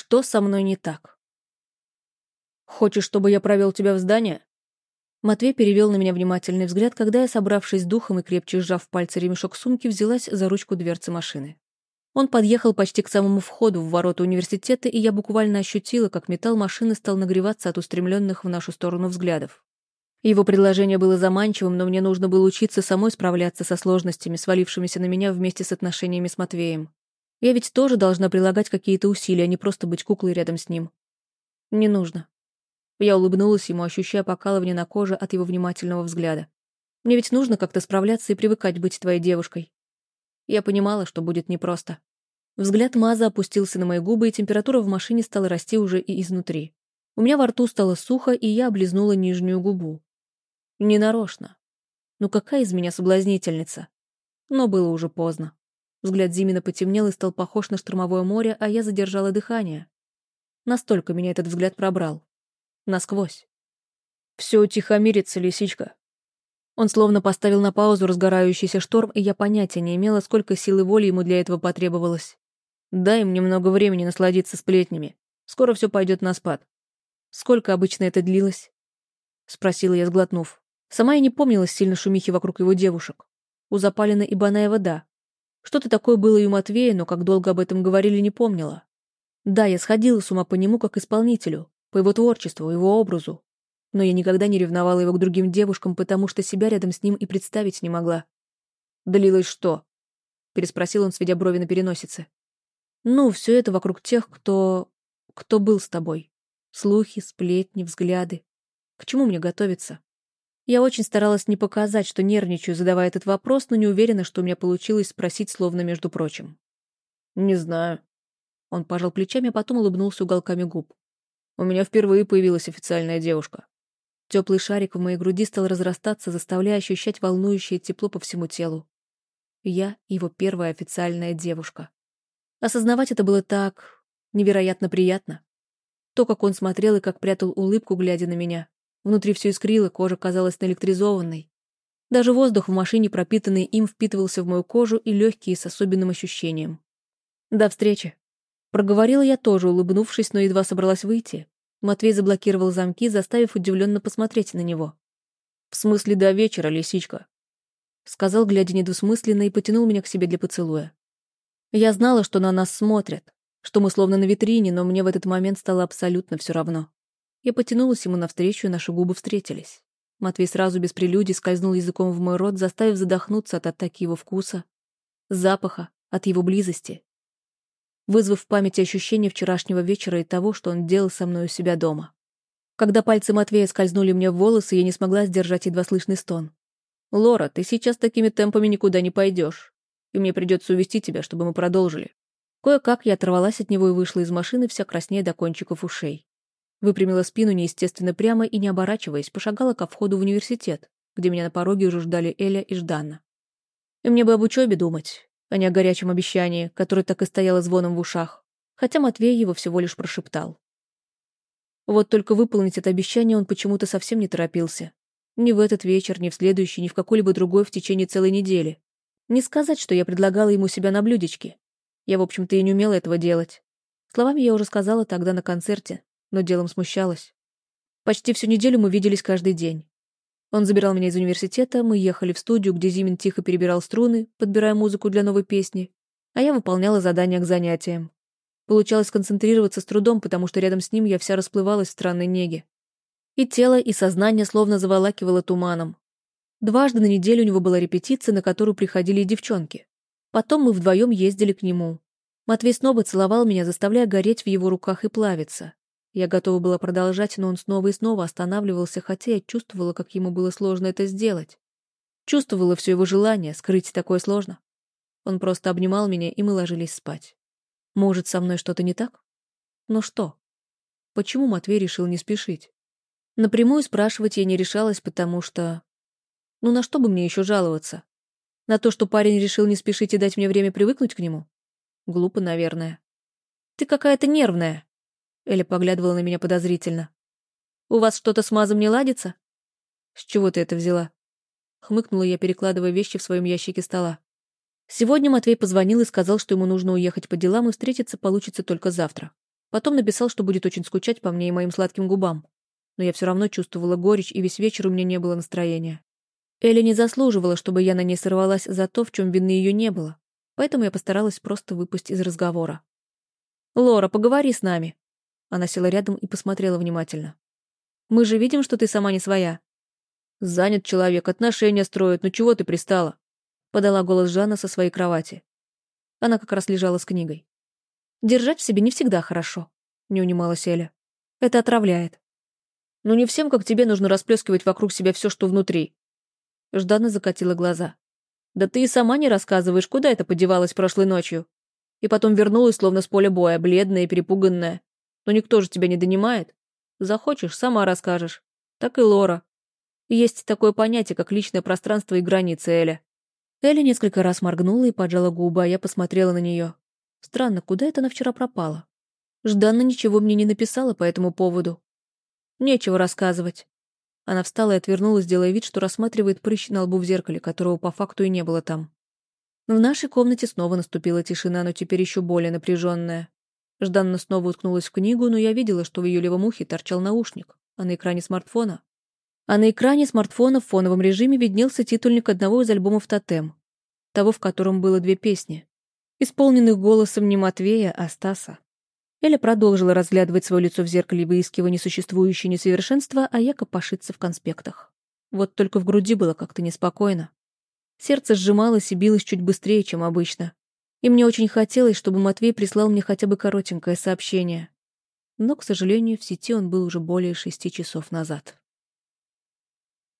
Что со мной не так? Хочешь, чтобы я провел тебя в здание? Матвей перевел на меня внимательный взгляд, когда я, собравшись с духом и крепче сжав пальцы ремешок сумки, взялась за ручку дверцы машины. Он подъехал почти к самому входу в ворота университета, и я буквально ощутила, как металл машины стал нагреваться от устремленных в нашу сторону взглядов. Его предложение было заманчивым, но мне нужно было учиться самой справляться со сложностями, свалившимися на меня вместе с отношениями с Матвеем. Я ведь тоже должна прилагать какие-то усилия, а не просто быть куклой рядом с ним. Не нужно. Я улыбнулась ему, ощущая покалывание на коже от его внимательного взгляда. Мне ведь нужно как-то справляться и привыкать быть твоей девушкой. Я понимала, что будет непросто. Взгляд Маза опустился на мои губы, и температура в машине стала расти уже и изнутри. У меня во рту стало сухо, и я облизнула нижнюю губу. Ненарочно. Ну какая из меня соблазнительница? Но было уже поздно. Взгляд Зимина потемнел и стал похож на штормовое море, а я задержала дыхание. Настолько меня этот взгляд пробрал. Насквозь. Все утихомирится, лисичка. Он словно поставил на паузу разгорающийся шторм, и я понятия не имела, сколько силы воли ему для этого потребовалось. Дай им немного времени насладиться сплетнями. Скоро все пойдет на спад. Сколько обычно это длилось? Спросила я, сглотнув. Сама я не помнила сильно шумихи вокруг его девушек. У Запалина и Банаева да. Что-то такое было и у Матвея, но как долго об этом говорили, не помнила. Да, я сходила с ума по нему как исполнителю, по его творчеству, его образу. Но я никогда не ревновала его к другим девушкам, потому что себя рядом с ним и представить не могла. «Длилось что?» — переспросил он, сведя брови на переносице. «Ну, все это вокруг тех, кто... кто был с тобой. Слухи, сплетни, взгляды. К чему мне готовиться?» Я очень старалась не показать, что нервничаю, задавая этот вопрос, но не уверена, что у меня получилось спросить словно между прочим. «Не знаю». Он пожал плечами, а потом улыбнулся уголками губ. «У меня впервые появилась официальная девушка». Теплый шарик в моей груди стал разрастаться, заставляя ощущать волнующее тепло по всему телу. Я — его первая официальная девушка. Осознавать это было так... невероятно приятно. То, как он смотрел и как прятал улыбку, глядя на меня. Внутри все искрило, кожа казалась наэлектризованной. Даже воздух в машине, пропитанный им, впитывался в мою кожу и легкий с особенным ощущением. «До встречи!» Проговорила я тоже, улыбнувшись, но едва собралась выйти. Матвей заблокировал замки, заставив удивленно посмотреть на него. «В смысле до вечера, лисичка?» Сказал, глядя недвусмысленно, и потянул меня к себе для поцелуя. Я знала, что на нас смотрят, что мы словно на витрине, но мне в этот момент стало абсолютно все равно. Я потянулась ему навстречу, и наши губы встретились. Матвей сразу без прелюдий скользнул языком в мой рот, заставив задохнуться от атаки его вкуса, запаха, от его близости, вызвав в памяти ощущение вчерашнего вечера и того, что он делал со мной у себя дома. Когда пальцы Матвея скользнули мне в волосы, я не смогла сдержать едва слышный стон. «Лора, ты сейчас такими темпами никуда не пойдешь, и мне придется увести тебя, чтобы мы продолжили». Кое-как я оторвалась от него и вышла из машины, вся краснея до кончиков ушей. Выпрямила спину неестественно прямо и, не оборачиваясь, пошагала ко входу в университет, где меня на пороге уже ждали Эля и Жданна. И мне бы об учебе думать, а не о горячем обещании, которое так и стояло звоном в ушах, хотя Матвей его всего лишь прошептал. Вот только выполнить это обещание он почему-то совсем не торопился. Ни в этот вечер, ни в следующий, ни в какой-либо другой в течение целой недели. Не сказать, что я предлагала ему себя на блюдечке. Я, в общем-то, и не умела этого делать. Словами я уже сказала тогда на концерте, но делом смущалась. Почти всю неделю мы виделись каждый день. Он забирал меня из университета, мы ехали в студию, где Зимин тихо перебирал струны, подбирая музыку для новой песни, а я выполняла задания к занятиям. Получалось сконцентрироваться с трудом, потому что рядом с ним я вся расплывалась в странной неге. И тело, и сознание словно заволакивало туманом. Дважды на неделю у него была репетиция, на которую приходили и девчонки. Потом мы вдвоем ездили к нему. Матвей снова целовал меня, заставляя гореть в его руках и плавиться. Я готова была продолжать, но он снова и снова останавливался, хотя я чувствовала, как ему было сложно это сделать. Чувствовала все его желание, скрыть такое сложно. Он просто обнимал меня, и мы ложились спать. Может, со мной что-то не так? Но что? Почему Матвей решил не спешить? Напрямую спрашивать я не решалась, потому что... Ну на что бы мне еще жаловаться? На то, что парень решил не спешить и дать мне время привыкнуть к нему? Глупо, наверное. Ты какая-то нервная, Эля поглядывала на меня подозрительно. «У вас что-то с мазом не ладится?» «С чего ты это взяла?» Хмыкнула я, перекладывая вещи в своем ящике стола. Сегодня Матвей позвонил и сказал, что ему нужно уехать по делам, и встретиться получится только завтра. Потом написал, что будет очень скучать по мне и моим сладким губам. Но я все равно чувствовала горечь, и весь вечер у меня не было настроения. Элли не заслуживала, чтобы я на ней сорвалась за то, в чем вины ее не было, поэтому я постаралась просто выпустить из разговора. «Лора, поговори с нами». Она села рядом и посмотрела внимательно. «Мы же видим, что ты сама не своя». «Занят человек, отношения строит, ну чего ты пристала?» Подала голос Жанна со своей кровати. Она как раз лежала с книгой. «Держать в себе не всегда хорошо», — не унималась Эля. «Это отравляет». «Ну не всем, как тебе, нужно расплескивать вокруг себя все, что внутри». Ждана закатила глаза. «Да ты и сама не рассказываешь, куда это подевалось прошлой ночью. И потом вернулась, словно с поля боя, бледная и перепуганная. Но никто же тебя не донимает. Захочешь, сама расскажешь. Так и Лора. Есть такое понятие, как личное пространство и границы, Эля. Эля несколько раз моргнула и поджала губы, а я посмотрела на нее. Странно, куда это она вчера пропала? Жданна ничего мне не написала по этому поводу. Нечего рассказывать. Она встала и отвернулась, делая вид, что рассматривает прыщ на лбу в зеркале, которого по факту и не было там. В нашей комнате снова наступила тишина, но теперь еще более напряженная. Жданна снова уткнулась в книгу, но я видела, что в ее левом ухе торчал наушник, а на экране смартфона... А на экране смартфона в фоновом режиме виднелся титульник одного из альбомов «Тотем», того, в котором было две песни, исполненных голосом не Матвея, а Стаса. Эля продолжила разглядывать свое лицо в зеркале, выискивая несуществующие несовершенства, а я копошиться в конспектах. Вот только в груди было как-то неспокойно. Сердце сжималось и билось чуть быстрее, чем обычно. И мне очень хотелось, чтобы Матвей прислал мне хотя бы коротенькое сообщение. Но, к сожалению, в сети он был уже более шести часов назад.